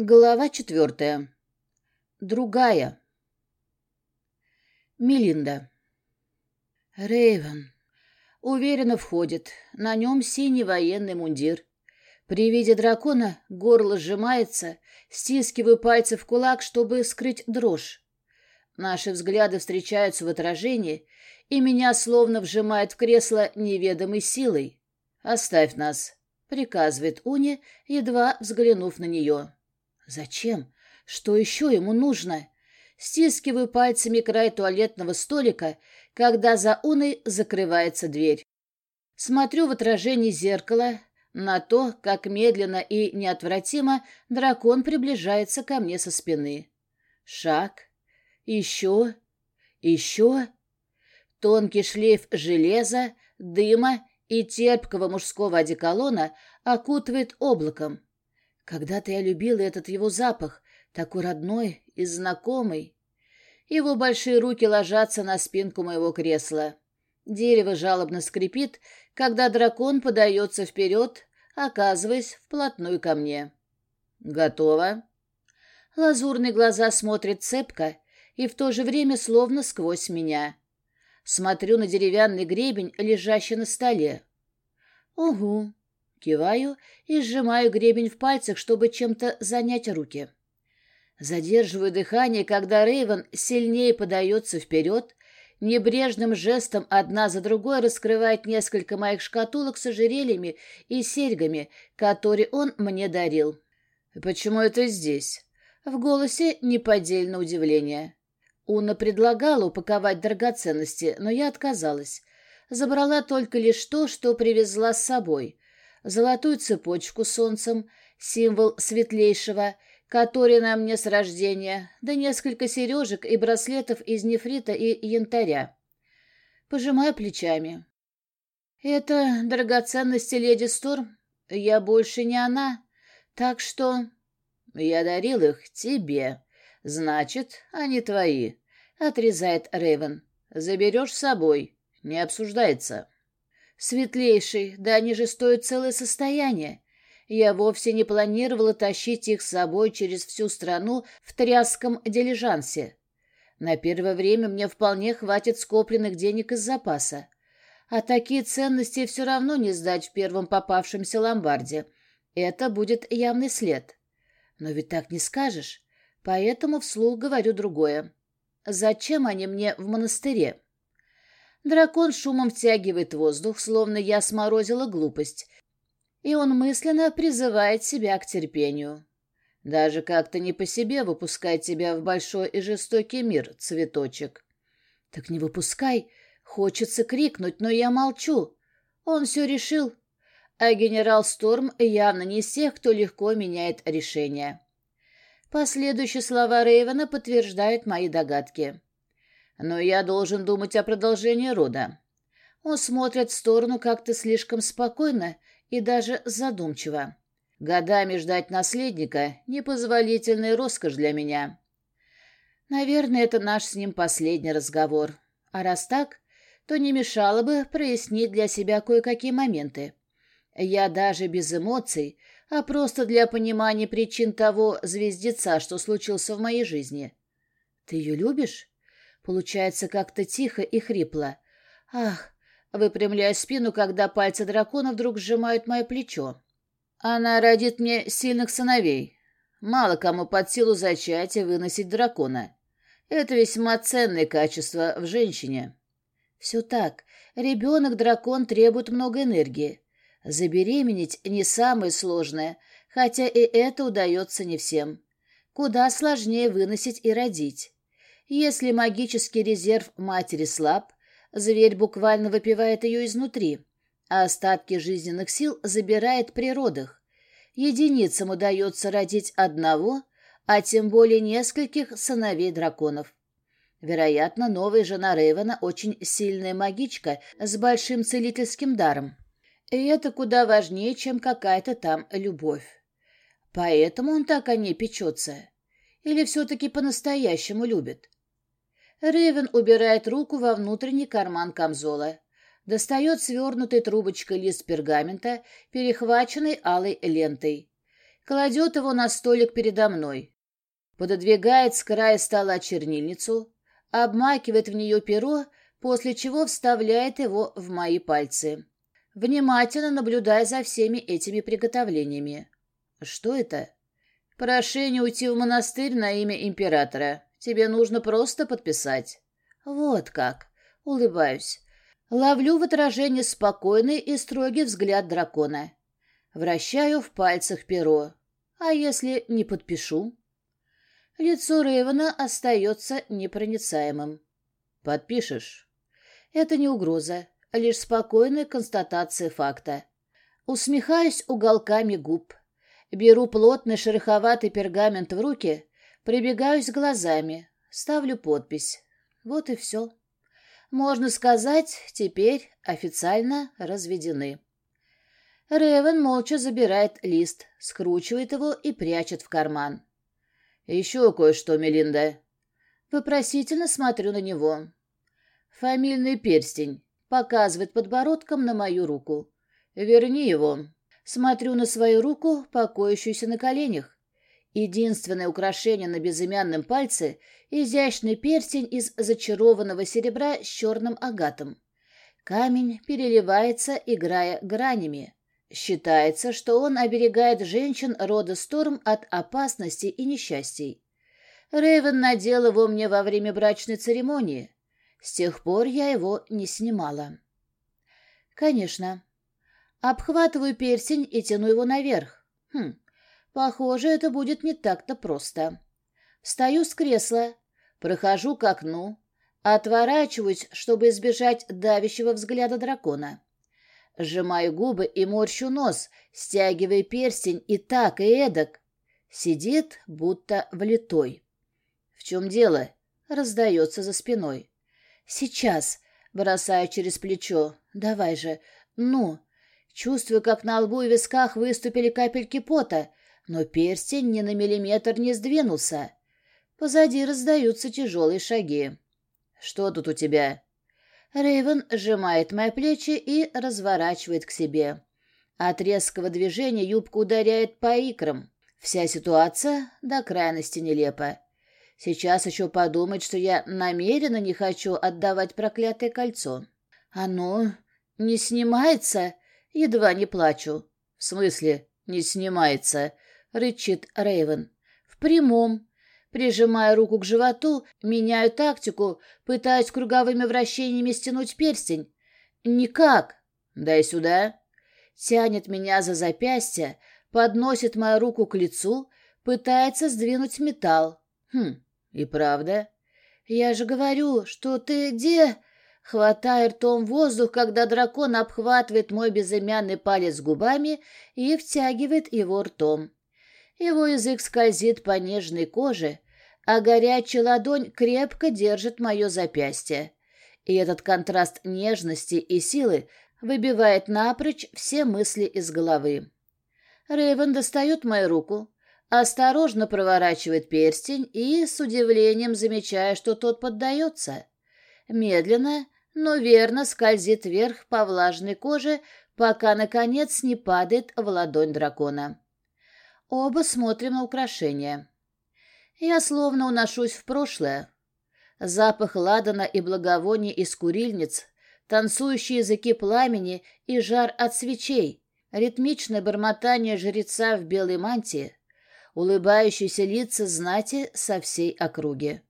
Глава четвертая. Другая. Мелинда. Рейвен. Уверенно входит. На нем синий военный мундир. При виде дракона горло сжимается, стискиваю пальцы в кулак, чтобы скрыть дрожь. Наши взгляды встречаются в отражении, и меня словно вжимает в кресло неведомой силой. «Оставь нас», — приказывает Уни, едва взглянув на нее. Зачем? Что еще ему нужно? Стискиваю пальцами край туалетного столика, когда за Уной закрывается дверь. Смотрю в отражении зеркала на то, как медленно и неотвратимо дракон приближается ко мне со спины. Шаг. Еще. Еще. Тонкий шлейф железа, дыма и терпкого мужского одеколона окутывает облаком. Когда-то я любила этот его запах, такой родной и знакомый. Его большие руки ложатся на спинку моего кресла. Дерево жалобно скрипит, когда дракон подается вперед, оказываясь вплотную ко мне. «Готово?» Лазурные глаза смотрят цепко и в то же время словно сквозь меня. Смотрю на деревянный гребень, лежащий на столе. «Угу, Киваю и сжимаю гребень в пальцах, чтобы чем-то занять руки. Задерживаю дыхание, когда Рейвен сильнее подается вперед, небрежным жестом одна за другой раскрывает несколько моих шкатулок с ожерельями и серьгами, которые он мне дарил. «Почему это здесь?» В голосе неподдельное удивление. Уна предлагала упаковать драгоценности, но я отказалась. Забрала только лишь то, что привезла с собой золотую цепочку с солнцем, символ светлейшего, который на мне с рождения, да несколько сережек и браслетов из нефрита и янтаря. Пожимаю плечами. Это драгоценности леди Сторм. Я больше не она, так что... Я дарил их тебе. Значит, они твои, — отрезает Рейвен. Заберешь с собой. Не обсуждается. «Светлейший, да они же стоят целое состояние. Я вовсе не планировала тащить их с собой через всю страну в тряском дилижансе. На первое время мне вполне хватит скопленных денег из запаса. А такие ценности все равно не сдать в первом попавшемся ломбарде. Это будет явный след. Но ведь так не скажешь, поэтому вслух говорю другое. Зачем они мне в монастыре?» Дракон шумом втягивает воздух, словно я сморозила глупость, и он мысленно призывает себя к терпению. Даже как-то не по себе выпускать тебя в большой и жестокий мир, цветочек. Так не выпускай. Хочется крикнуть, но я молчу. Он все решил. А генерал Сторм явно не из тех, кто легко меняет решение. Последующие слова Рейвена подтверждают мои догадки. Но я должен думать о продолжении рода. Он смотрит в сторону как-то слишком спокойно и даже задумчиво. Годами ждать наследника — непозволительная роскошь для меня. Наверное, это наш с ним последний разговор. А раз так, то не мешало бы прояснить для себя кое-какие моменты. Я даже без эмоций, а просто для понимания причин того звездеца, что случился в моей жизни. Ты ее любишь? Получается как-то тихо и хрипло. Ах, выпрямляю спину, когда пальцы дракона вдруг сжимают мое плечо. Она родит мне сильных сыновей. Мало кому под силу зачать и выносить дракона. Это весьма ценное качество в женщине. Все так. Ребенок-дракон требует много энергии. Забеременеть не самое сложное, хотя и это удается не всем. Куда сложнее выносить и родить. Если магический резерв матери слаб, зверь буквально выпивает ее изнутри, а остатки жизненных сил забирает при родах. Единицам удается родить одного, а тем более нескольких сыновей драконов. Вероятно, новая жена Рейвена очень сильная магичка с большим целительским даром. И это куда важнее, чем какая-то там любовь. Поэтому он так о ней печется. Или все-таки по-настоящему любит? Ревен убирает руку во внутренний карман камзола. Достает свернутой трубочкой лист пергамента, перехваченный алой лентой. кладет его на столик передо мной. Пододвигает с края стола чернильницу, обмакивает в нее перо, после чего вставляет его в мои пальцы. Внимательно наблюдая за всеми этими приготовлениями. Что это? Прошение уйти в монастырь на имя императора. Тебе нужно просто подписать. Вот как. Улыбаюсь. Ловлю в отражении спокойный и строгий взгляд дракона. Вращаю в пальцах перо. А если не подпишу? Лицо Рейвена остается непроницаемым. Подпишешь? Это не угроза, лишь спокойная констатация факта. Усмехаюсь уголками губ. Беру плотный шероховатый пергамент в руки, прибегаюсь глазами, ставлю подпись. Вот и все. Можно сказать, теперь официально разведены. Ревен молча забирает лист, скручивает его и прячет в карман. «Еще кое-что, Мелинда». Вопросительно смотрю на него. «Фамильный перстень», — показывает подбородком на мою руку. «Верни его». Смотрю на свою руку, покоящуюся на коленях. Единственное украшение на безымянном пальце — изящный перстень из зачарованного серебра с черным агатом. Камень переливается, играя гранями. Считается, что он оберегает женщин рода Сторм от опасности и несчастий. Рейвен надел его мне во время брачной церемонии. С тех пор я его не снимала. Конечно. Обхватываю перстень и тяну его наверх. Хм, похоже, это будет не так-то просто. Встаю с кресла, прохожу к окну, отворачиваюсь, чтобы избежать давящего взгляда дракона. Сжимаю губы и морщу нос, стягивая перстень и так, и эдак. Сидит, будто влитой. «В чем дело?» — раздается за спиной. «Сейчас!» — бросаю через плечо. «Давай же! Ну!» Чувствую, как на лбу и висках выступили капельки пота, но перстень ни на миллиметр не сдвинулся. Позади раздаются тяжелые шаги. «Что тут у тебя?» Рейвен сжимает мои плечи и разворачивает к себе. От резкого движения юбка ударяет по икрам. Вся ситуация до крайности нелепа. Сейчас еще подумать, что я намеренно не хочу отдавать проклятое кольцо. Оно не снимается? Едва не плачу. В смысле не снимается? Рычит Рейвен. В прямом. Прижимая руку к животу, меняю тактику, пытаясь круговыми вращениями стянуть перстень. Никак. Дай сюда. Тянет меня за запястье, подносит мою руку к лицу, пытается сдвинуть металл. Хм, и правда. Я же говорю, что ты где... Хватая ртом воздух, когда дракон обхватывает мой безымянный палец губами и втягивает его ртом. Его язык скользит по нежной коже, а горячая ладонь крепко держит мое запястье. И этот контраст нежности и силы выбивает напрочь все мысли из головы. Рейвен достает мою руку, осторожно проворачивает перстень и с удивлением замечая, что тот поддается. Медленно, но верно скользит вверх по влажной коже, пока, наконец, не падает в ладонь дракона. Оба смотрим на украшение. Я словно уношусь в прошлое. Запах ладана и благовоний из курильниц, танцующие языки пламени и жар от свечей, ритмичное бормотание жреца в белой мантии, улыбающиеся лица знати со всей округи.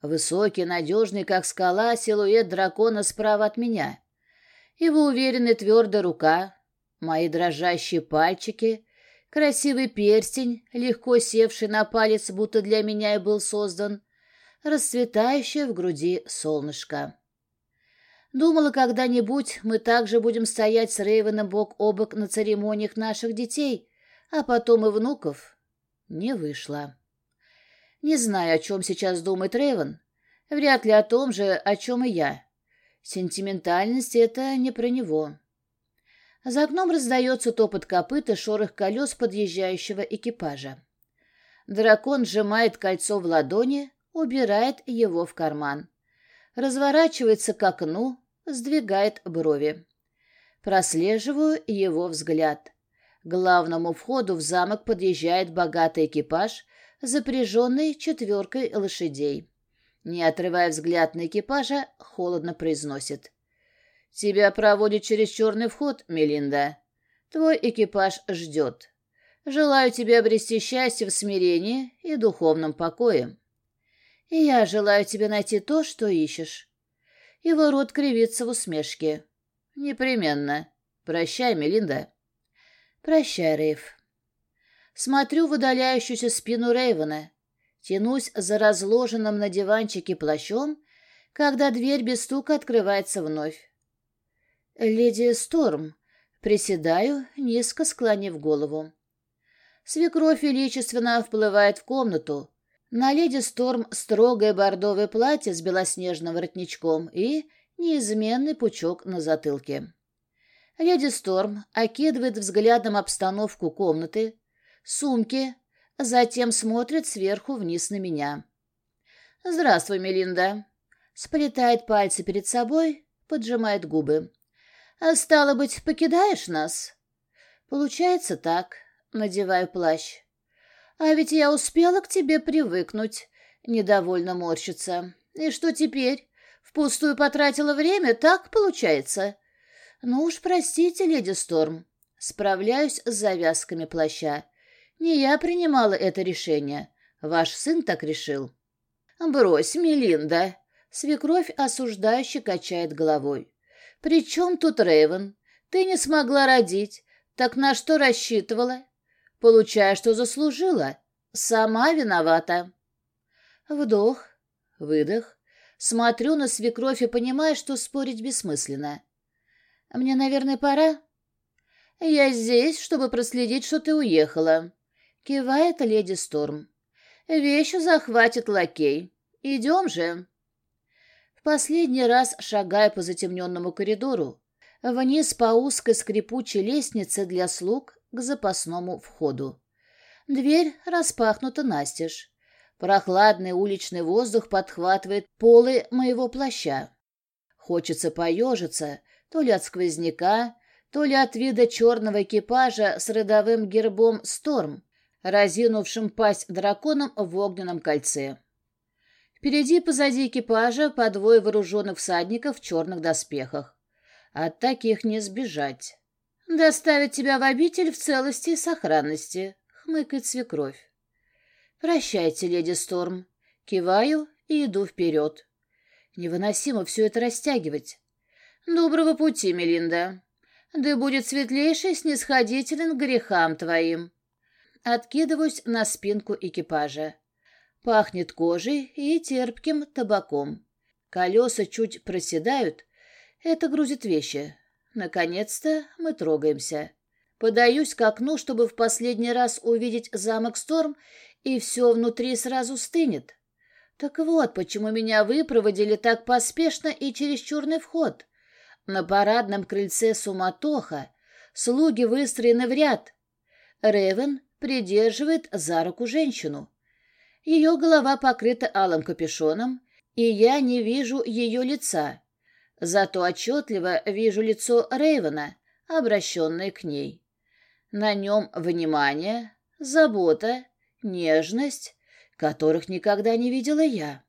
Высокий, надежный, как скала, силуэт дракона справа от меня. Его уверенная твердая рука, мои дрожащие пальчики, Красивый перстень, легко севший на палец, будто для меня и был создан, расцветающее в груди солнышко. Думала, когда-нибудь мы также будем стоять с Рейвеном бок о бок на церемониях наших детей, а потом и внуков. Не вышло. Не знаю, о чем сейчас думает Рейвен. Вряд ли о том же, о чем и я. Сентиментальность — это не про него. За окном раздается топот копыт и шорох колес подъезжающего экипажа. Дракон сжимает кольцо в ладони, убирает его в карман. Разворачивается к окну, сдвигает брови. Прослеживаю его взгляд. главному входу в замок подъезжает богатый экипаж, запряженный четверкой лошадей. Не отрывая взгляд на экипажа, холодно произносит. «Тебя проводят через черный вход, Мелинда. Твой экипаж ждет. Желаю тебе обрести счастье в смирении и духовном покое. И я желаю тебе найти то, что ищешь». Его рот кривится в усмешке. «Непременно. Прощай, Мелинда». «Прощай, Рейв». Смотрю в удаляющуюся спину Рейвена, тянусь за разложенным на диванчике плащом, когда дверь без стука открывается вновь. «Леди Сторм», приседаю, низко склонив голову. Свекровь величественно вплывает в комнату. На леди Сторм строгое бордовое платье с белоснежным воротничком и неизменный пучок на затылке. Леди Сторм окидывает взглядом обстановку комнаты, сумки, затем смотрит сверху вниз на меня. «Здравствуй, Мелинда». Сплетает пальцы перед собой, поджимает губы. «Стало быть, покидаешь нас?» «Получается так. Надеваю плащ. А ведь я успела к тебе привыкнуть», — недовольно морщится. «И что теперь? Впустую потратила время, так получается?» «Ну уж простите, леди Сторм. Справляюсь с завязками плаща. Не я принимала это решение. Ваш сын так решил». «Брось, Мелинда!» Свекровь осуждающе качает головой. «При чем тут Рейвен? Ты не смогла родить. Так на что рассчитывала? Получая, что заслужила. Сама виновата». Вдох, выдох. Смотрю на свекровь и понимаю, что спорить бессмысленно. Мне, наверное, пора? Я здесь, чтобы проследить, что ты уехала. Кивает леди Сторм. Вещи захватит лакей. Идем же. Последний раз шагая по затемненному коридору, вниз по узкой скрипучей лестнице для слуг к запасному входу. Дверь распахнута настежь. Прохладный уличный воздух подхватывает полы моего плаща. Хочется поежиться, то ли от сквозняка, то ли от вида черного экипажа с родовым гербом «Сторм», разинувшим пасть драконом в огненном кольце. Впереди позади экипажа по двое вооруженных всадников в черных доспехах. От таких не сбежать. «Доставить тебя в обитель в целости и сохранности», — хмыкает свекровь. «Прощайте, леди Сторм». Киваю и иду вперед. Невыносимо все это растягивать. Доброго пути, Мелинда. Да будет светлейший снисходителен грехам твоим. Откидываюсь на спинку экипажа. Пахнет кожей и терпким табаком. Колеса чуть проседают. Это грузит вещи. Наконец-то мы трогаемся. Подаюсь к окну, чтобы в последний раз увидеть замок Сторм, и все внутри сразу стынет. Так вот, почему меня выпроводили так поспешно и через черный вход. На парадном крыльце суматоха, слуги выстроены в ряд. Ревен придерживает за руку женщину. Ее голова покрыта алым капюшоном, и я не вижу ее лица. Зато отчетливо вижу лицо Рейвена, обращенное к ней. На нем внимание, забота, нежность, которых никогда не видела я.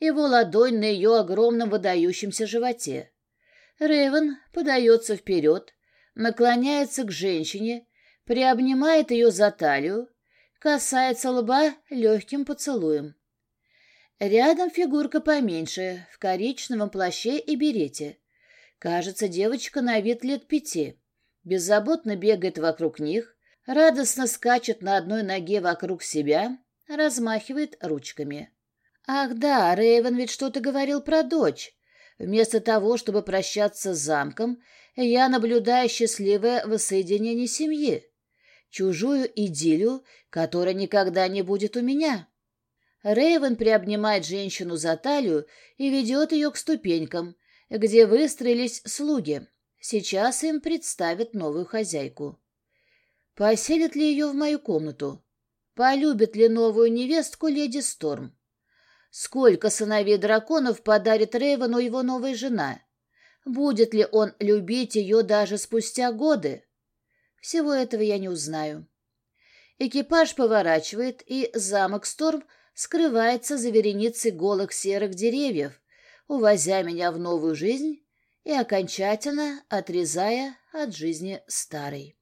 Его ладонь на ее огромном выдающемся животе. Рейвен подается вперед, наклоняется к женщине, приобнимает ее за талию, касается лба легким поцелуем. Рядом фигурка поменьше, в коричневом плаще и берете. Кажется, девочка на вид лет пяти. Беззаботно бегает вокруг них, радостно скачет на одной ноге вокруг себя, размахивает ручками. Ах да, Рейвен ведь что-то говорил про дочь. Вместо того, чтобы прощаться с замком, я наблюдаю счастливое воссоединение семьи, чужую идиллию, которая никогда не будет у меня. Рейвен приобнимает женщину за талию и ведет ее к ступенькам, где выстроились слуги. Сейчас им представят новую хозяйку. Поселят ли ее в мою комнату? Полюбит ли новую невестку леди Сторм? Сколько сыновей драконов подарит Рейвену его новая жена? Будет ли он любить ее даже спустя годы? Всего этого я не узнаю. Экипаж поворачивает, и замок Сторм скрывается за вереницей голых серых деревьев, увозя меня в новую жизнь и окончательно отрезая от жизни старой.